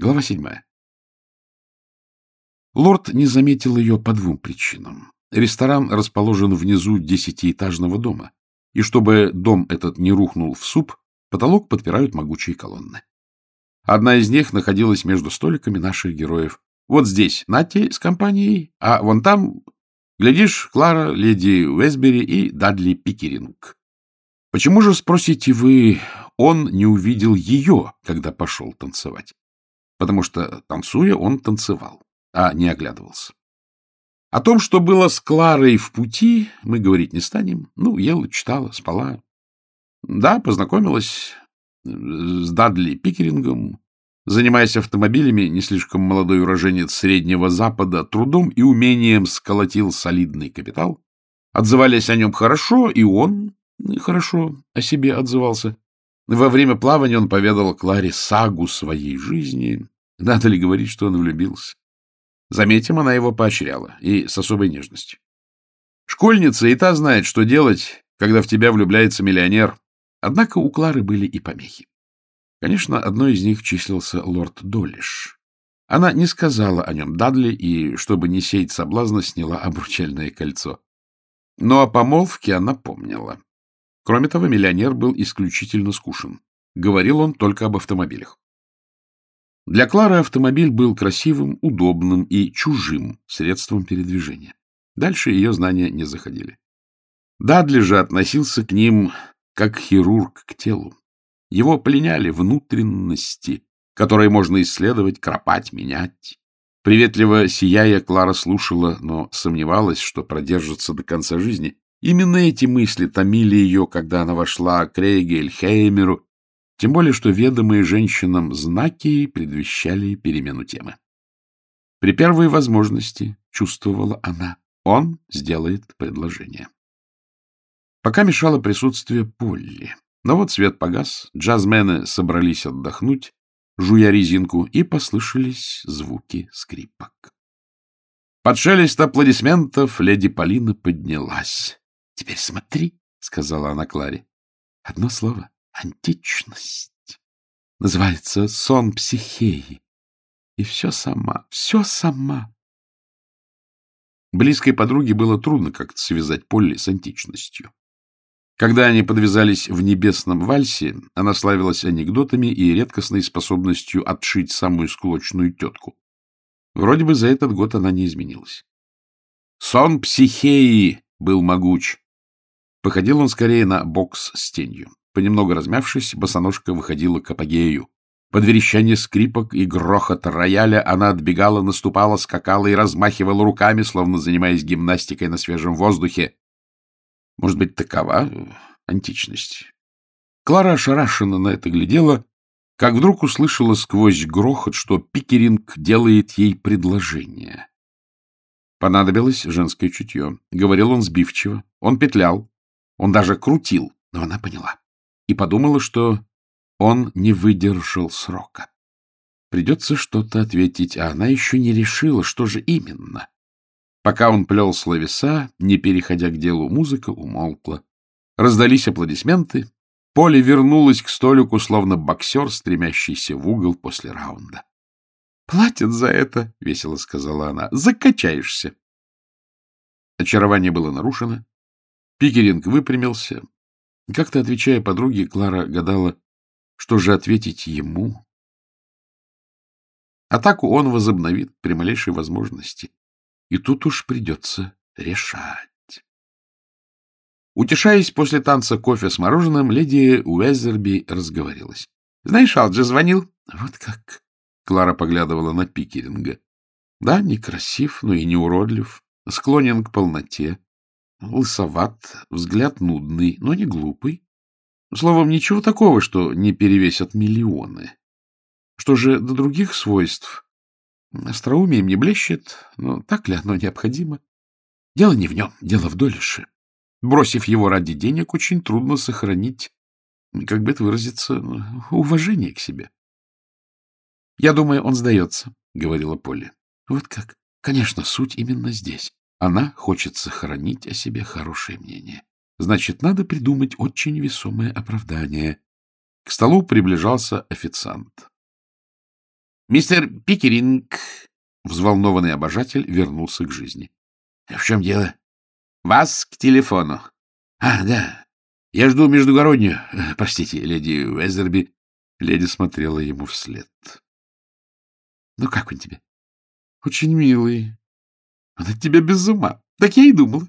Глава седьмая. Лорд не заметил ее по двум причинам. Ресторан расположен внизу десятиэтажного дома, и чтобы дом этот не рухнул в суп, потолок подпирают могучие колонны. Одна из них находилась между столиками наших героев. Вот здесь Натти с компанией, а вон там, глядишь, Клара, леди Уэсбери и Дадли Пикеринг. Почему же, спросите вы, он не увидел ее, когда пошел танцевать? Потому что, танцуя, он танцевал, а не оглядывался. О том, что было с Кларой в пути, мы говорить не станем. Ну, ела, читала, спала. Да, познакомилась с Дадли Пикерингом, занимаясь автомобилями, не слишком молодой уроженец Среднего Запада, трудом и умением сколотил солидный капитал. Отзывались о нем хорошо, и он хорошо о себе отзывался. Во время плавания он поведал Кларе сагу своей жизни. Надо ли говорить, что он влюбился? Заметим, она его поощряла, и с особой нежностью. Школьница и та знает, что делать, когда в тебя влюбляется миллионер. Однако у Клары были и помехи. Конечно, одной из них числился лорд Доллиш. Она не сказала о нем Дадли и, чтобы не сеять соблазна, сняла обручальное кольцо. Но о помолвке она помнила. Кроме того, миллионер был исключительно скушен. Говорил он только об автомобилях. Для Клары автомобиль был красивым, удобным и чужим средством передвижения. Дальше ее знания не заходили. Дадли же относился к ним как хирург к телу. Его пленяли внутренности, которые можно исследовать, кропать, менять. Приветливо сияя, Клара слушала, но сомневалась, что продержится до конца жизни. Именно эти мысли томили ее, когда она вошла к Рейгельхеймеру, тем более, что ведомые женщинам знаки предвещали перемену темы. При первой возможности, чувствовала она, он сделает предложение. Пока мешало присутствие Полли. Но вот свет погас, джазмены собрались отдохнуть, жуя резинку, и послышались звуки скрипок. Под шелест аплодисментов леди Полина поднялась. — Теперь смотри, — сказала она Кларе. — Одно слово — античность. Называется сон психеи. И все сама, все сама. Близкой подруге было трудно как-то связать Полли с античностью. Когда они подвязались в небесном вальсе, она славилась анекдотами и редкостной способностью отшить самую склочную тетку. Вроде бы за этот год она не изменилась. Сон психеи был могуч. Походил он скорее на бокс с тенью. Понемногу размявшись, босоножка выходила к апогею. Под верещание скрипок и грохот рояля она отбегала, наступала, скакала и размахивала руками, словно занимаясь гимнастикой на свежем воздухе. Может быть, такова античность? Клара ошарашенно на это глядела, как вдруг услышала сквозь грохот, что Пикеринг делает ей предложение. Понадобилось женское чутье. Говорил он сбивчиво. Он петлял. Он даже крутил. Но она поняла. И подумала, что он не выдержал срока. Придется что-то ответить, а она еще не решила, что же именно. Пока он плел словеса, не переходя к делу, музыка умолкла. Раздались аплодисменты. Поле вернулась к столику, словно боксер, стремящийся в угол после раунда. — Платят за это, — весело сказала она. — Закачаешься. Очарование было нарушено. Пикеринг выпрямился. Как-то, отвечая подруге, Клара гадала, что же ответить ему. Атаку он возобновит при малейшей возможности. И тут уж придется решать. Утешаясь после танца кофе с мороженым, леди Уэзерби разговорилась. — Знаешь, Алджи звонил? — Вот как. Клара поглядывала на Пикеринга. — Да, некрасив, но и не уродлив. Склонен к полноте. Лысоват, взгляд нудный, но не глупый. Словом, ничего такого, что не перевесят миллионы. Что же до других свойств? Остроумием не блещет, но так ли оно необходимо? Дело не в нем, дело в Долише. Бросив его ради денег, очень трудно сохранить, как бы это выразиться, уважение к себе. — Я думаю, он сдается, — говорила Полли. — Вот как? Конечно, суть именно здесь. Она хочет сохранить о себе хорошее мнение. Значит, надо придумать очень весомое оправдание. К столу приближался официант. Мистер Пикеринг, взволнованный обожатель, вернулся к жизни. — В чем дело? — Вас к телефону. — А, да. Я жду междугороднюю. Простите, леди Уэзерби. Леди смотрела ему вслед. — Ну, как он тебе? — Очень милый. Он от тебя без ума. Так я и думала.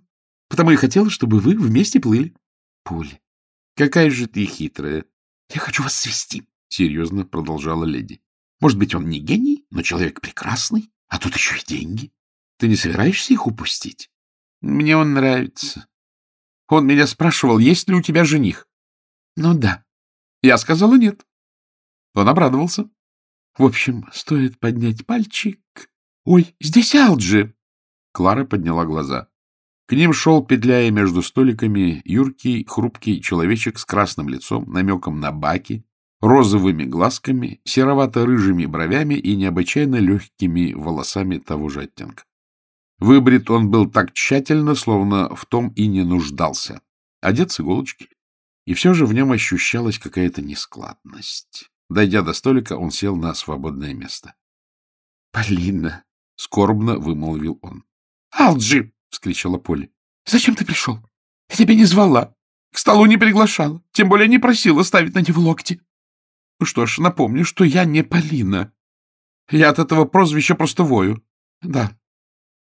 Потому и хотела, чтобы вы вместе плыли. — Поля, какая же ты хитрая. Я хочу вас свести, — серьезно продолжала леди. — Может быть, он не гений, но человек прекрасный, а тут еще и деньги. Ты не собираешься их упустить? Мне он нравится. Он меня спрашивал, есть ли у тебя жених. Ну да. Я сказала нет. Он обрадовался. В общем, стоит поднять пальчик. Ой, здесь Алджи. Клара подняла глаза. К ним шел, петляя между столиками, юркий, хрупкий человечек с красным лицом, намеком на баки, розовыми глазками, серовато-рыжими бровями и необычайно легкими волосами того же оттенка. Выбрит он был так тщательно, словно в том и не нуждался. Одет с иголочки, и все же в нем ощущалась какая-то нескладность. Дойдя до столика, он сел на свободное место. — Полина! — скорбно вымолвил он. — Алджи! — вскричала Полли. — Зачем ты пришел? Я тебя не звала, к столу не приглашала, тем более не просила ставить на него локти. Ну что ж, напомню, что я не Полина. Я от этого прозвища просто вою. Да,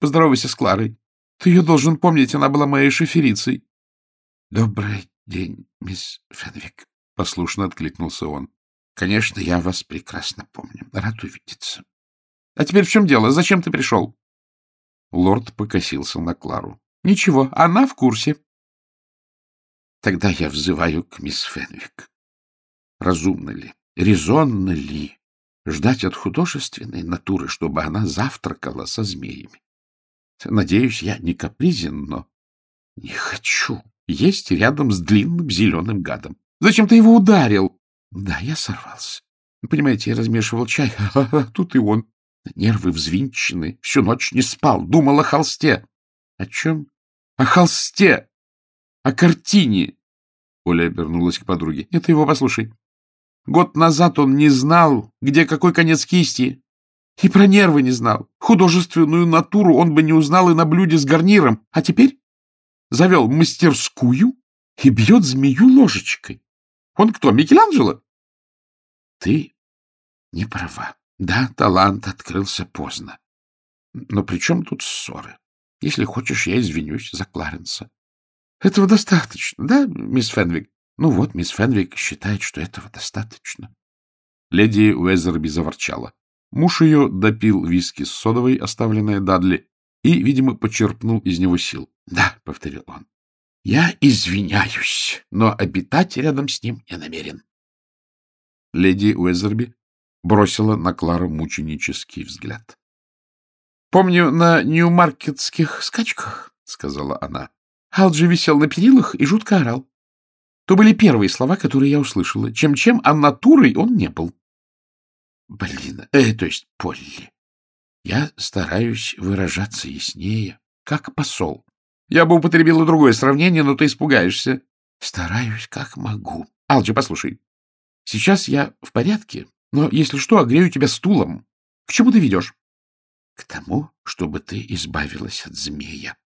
поздоровайся с Кларой. Ты ее должен помнить, она была моей шоферицей. — Добрый день, мисс Фенвик, — послушно откликнулся он. — Конечно, я вас прекрасно помню. Рад увидеться. — А теперь в чем дело? Зачем ты пришел? Лорд покосился на Клару. — Ничего, она в курсе. — Тогда я взываю к мисс Фенвик. Разумно ли, резонно ли ждать от художественной натуры, чтобы она завтракала со змеями? Надеюсь, я не капризен, но не хочу есть рядом с длинным зеленым гадом. Зачем ты его ударил? Да, я сорвался. Понимаете, я размешивал чай, а тут и он. Нервы взвинчены, всю ночь не спал, думал о холсте. О чем? О холсте! О картине! Оля обернулась к подруге. Это его послушай. Год назад он не знал, где какой конец кисти. И про нервы не знал. Художественную натуру он бы не узнал и на блюде с гарниром. А теперь завел мастерскую и бьет змею ложечкой. Он кто, Микеланджело? Ты не права. Да, талант открылся поздно. Но при чем тут ссоры? Если хочешь, я извинюсь за Кларенса. Этого достаточно, да, мисс Фенвик? Ну вот, мисс Фенвик считает, что этого достаточно. Леди Уэзерби заворчала. Муж ее допил виски с содовой, оставленной Дадли, и, видимо, почерпнул из него сил. — Да, — повторил он, — я извиняюсь, но обитать рядом с ним не намерен. Леди Уэзерби бросила на Клару мученический взгляд. — Помню, на ньюмаркетских скачках, — сказала она, — Алджи висел на перилах и жутко орал. То были первые слова, которые я услышала. Чем-чем, а натурой он не был. Блин, э, то есть Полли. Я стараюсь выражаться яснее, как посол. Я бы употребила другое сравнение, но ты испугаешься. Стараюсь, как могу. Алджи, послушай. Сейчас я в порядке, но, если что, огрею тебя стулом. К чему ты ведешь? К тому, чтобы ты избавилась от змея.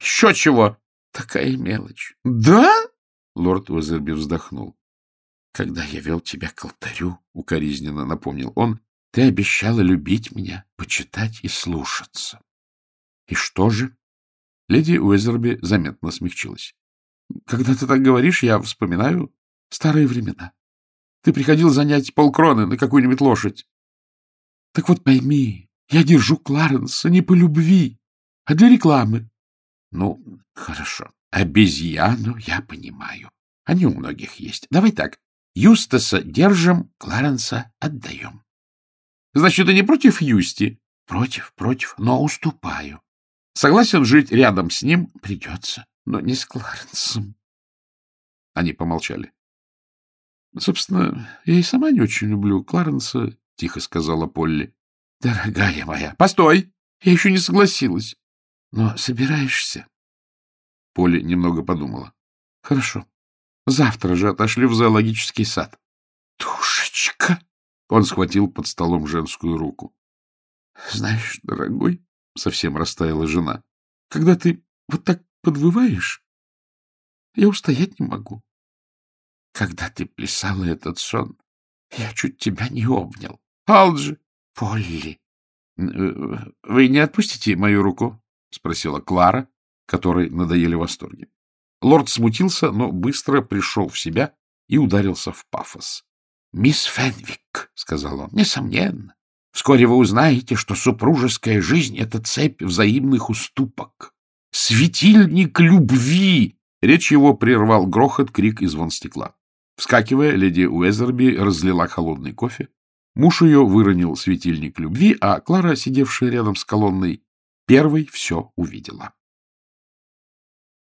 Еще чего? Такая мелочь. Да? Лорд Уэзерби вздохнул. Когда я вел тебя к алтарю, — укоризненно напомнил он, — ты обещала любить меня, почитать и слушаться. И что же? Леди Уэзерби заметно смягчилась. Когда ты так говоришь, я вспоминаю старые времена. Ты приходил занять полкроны на какую-нибудь лошадь. Так вот пойми, я держу Кларенса не по любви, а для рекламы. Ну, хорошо. Обезьяну я понимаю. Они у многих есть. Давай так. Юстаса держим, Кларенса отдаем. Значит, ты не против Юсти? Против, против, но уступаю. Согласен жить рядом с ним? Придется, но не с Кларенсом. Они помолчали. Собственно, я и сама не очень люблю Кларенса, — тихо сказала Полли. — Дорогая моя, постой! Я еще не согласилась. Но собираешься? Полли немного подумала. — Хорошо. Завтра же отошли в зоологический сад. — Душечка! Он схватил под столом женскую руку. — Знаешь, дорогой, — совсем растаяла жена, — когда ты вот так подвываешь, я устоять не могу. Когда ты плясала этот сон, я чуть тебя не обнял. Алджи! Полли! — Вы не отпустите мою руку? — спросила Клара, которой надоели восторги. Лорд смутился, но быстро пришел в себя и ударился в пафос. — Мисс Фенвик, — сказал он, — несомненно. Вскоре вы узнаете, что супружеская жизнь — это цепь взаимных уступок. Светильник любви! Речь его прервал грохот, крик и звон стекла. Вскакивая, леди Уэзерби разлила холодный кофе. Муж ее выронил светильник любви, а Клара, сидевшая рядом с колонной, первой все увидела.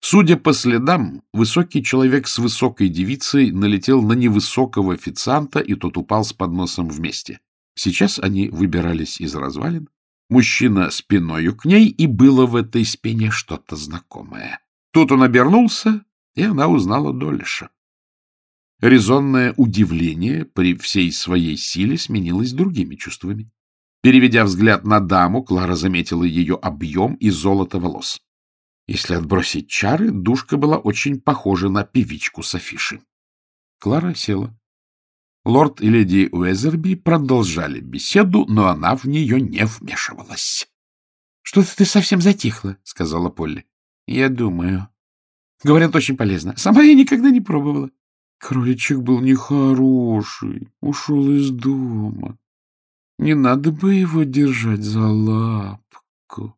Судя по следам, высокий человек с высокой девицей налетел на невысокого официанта, и тот упал с подносом вместе. Сейчас они выбирались из развалин. Мужчина спиною к ней, и было в этой спине что-то знакомое. Тут он обернулся, и она узнала Долиша. Резонное удивление при всей своей силе сменилось другими чувствами. Переведя взгляд на даму, Клара заметила ее объем и золото волос. Если отбросить чары, душка была очень похожа на певичку с афиши. Клара села. Лорд и леди Уэзерби продолжали беседу, но она в нее не вмешивалась. — Что-то ты совсем затихла, — сказала Полли. — Я думаю. Говорят, очень полезно. Сама я никогда не пробовала. Кроличек был нехороший, ушел из дома. Не надо бы его держать за лапку.